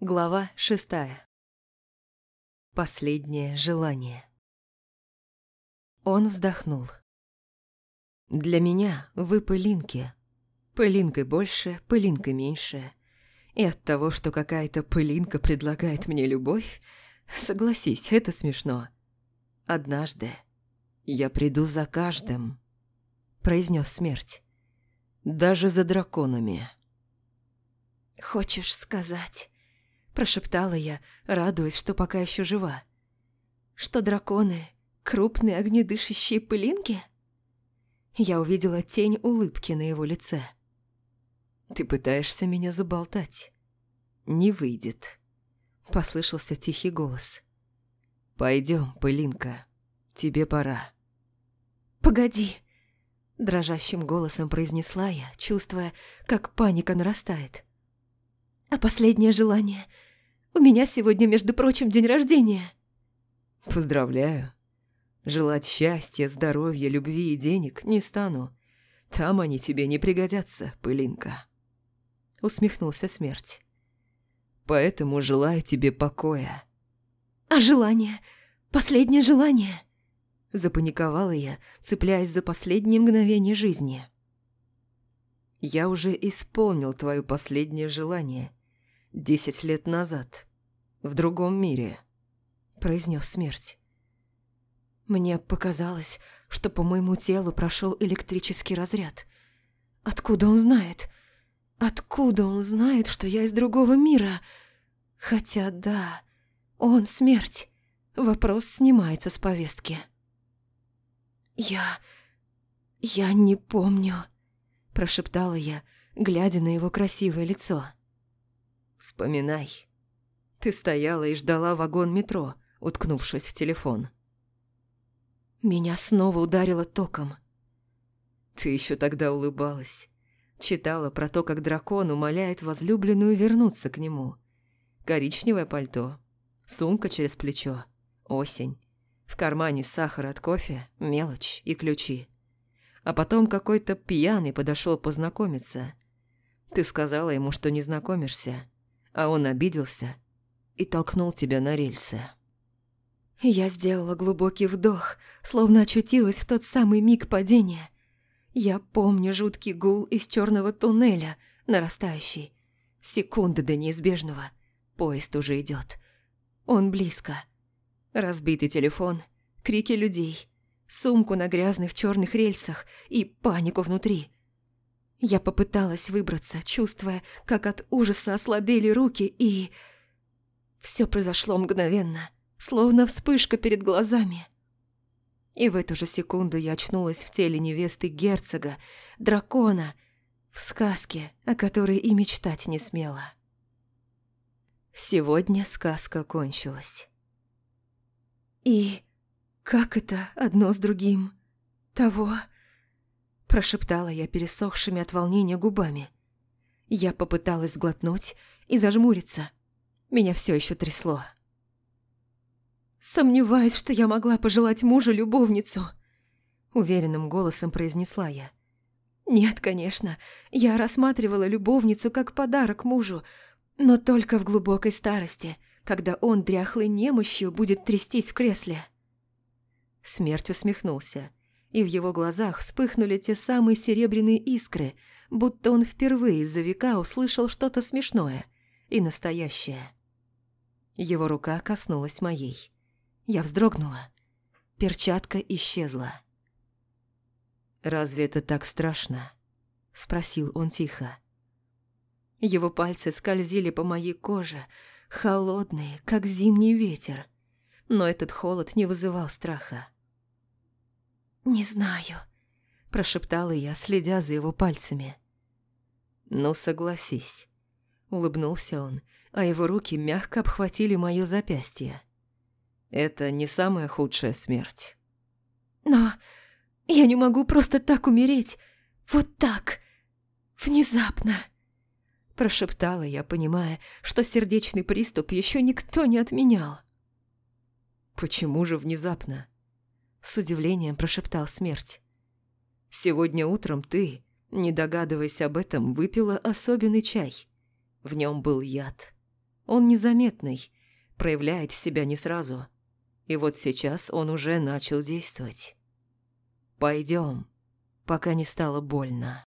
Глава шестая. Последнее желание. Он вздохнул. Для меня вы пылинки. Пылинкой больше, пылинкой меньше. И от того, что какая-то пылинка предлагает мне любовь, согласись, это смешно. Однажды я приду за каждым, произнес смерть. Даже за драконами. Хочешь сказать прошептала я, радуясь, что пока еще жива. Что драконы – крупные огнедышащие пылинки? Я увидела тень улыбки на его лице. «Ты пытаешься меня заболтать. Не выйдет», – послышался тихий голос. «Пойдем, пылинка, тебе пора». «Погоди», – дрожащим голосом произнесла я, чувствуя, как паника нарастает. «А последнее желание – у меня сегодня, между прочим, день рождения». «Поздравляю. Желать счастья, здоровья, любви и денег не стану. Там они тебе не пригодятся, пылинка». Усмехнулся смерть. «Поэтому желаю тебе покоя». «А желание? Последнее желание?» Запаниковала я, цепляясь за последние мгновения жизни. «Я уже исполнил твое последнее желание», десять лет назад, в другом мире», – произнес смерть. Мне показалось, что по моему телу прошел электрический разряд. Откуда он знает? Откуда он знает, что я из другого мира? Хотя да, он смерть. Вопрос снимается с повестки. «Я... я не помню», – прошептала я, глядя на его красивое лицо. Вспоминай. Ты стояла и ждала вагон метро, уткнувшись в телефон. Меня снова ударило током. Ты еще тогда улыбалась. Читала про то, как дракон умоляет возлюбленную вернуться к нему. Коричневое пальто, сумка через плечо, осень. В кармане сахар от кофе, мелочь и ключи. А потом какой-то пьяный подошел познакомиться. Ты сказала ему, что не знакомишься а он обиделся и толкнул тебя на рельсы. Я сделала глубокий вдох, словно очутилась в тот самый миг падения. Я помню жуткий гул из черного туннеля, нарастающий. Секунды до неизбежного. Поезд уже идет. Он близко. Разбитый телефон, крики людей, сумку на грязных черных рельсах и панику внутри – я попыталась выбраться, чувствуя, как от ужаса ослабели руки, и... Все произошло мгновенно, словно вспышка перед глазами. И в эту же секунду я очнулась в теле невесты герцога, дракона, в сказке, о которой и мечтать не смела. Сегодня сказка кончилась. И как это одно с другим? Того... Прошептала я пересохшими от волнения губами. Я попыталась сглотнуть и зажмуриться. Меня все еще трясло. «Сомневаюсь, что я могла пожелать мужу любовницу», — уверенным голосом произнесла я. «Нет, конечно, я рассматривала любовницу как подарок мужу, но только в глубокой старости, когда он дряхлой немощью будет трястись в кресле». Смерть усмехнулся и в его глазах вспыхнули те самые серебряные искры, будто он впервые за века услышал что-то смешное и настоящее. Его рука коснулась моей. Я вздрогнула. Перчатка исчезла. «Разве это так страшно?» – спросил он тихо. Его пальцы скользили по моей коже, холодные, как зимний ветер. Но этот холод не вызывал страха. «Не знаю», – прошептала я, следя за его пальцами. «Ну, согласись», – улыбнулся он, а его руки мягко обхватили моё запястье. «Это не самая худшая смерть». «Но я не могу просто так умереть. Вот так. Внезапно». Прошептала я, понимая, что сердечный приступ еще никто не отменял. «Почему же внезапно?» С удивлением прошептал смерть. «Сегодня утром ты, не догадываясь об этом, выпила особенный чай. В нем был яд. Он незаметный, проявляет себя не сразу. И вот сейчас он уже начал действовать. Пойдем, пока не стало больно.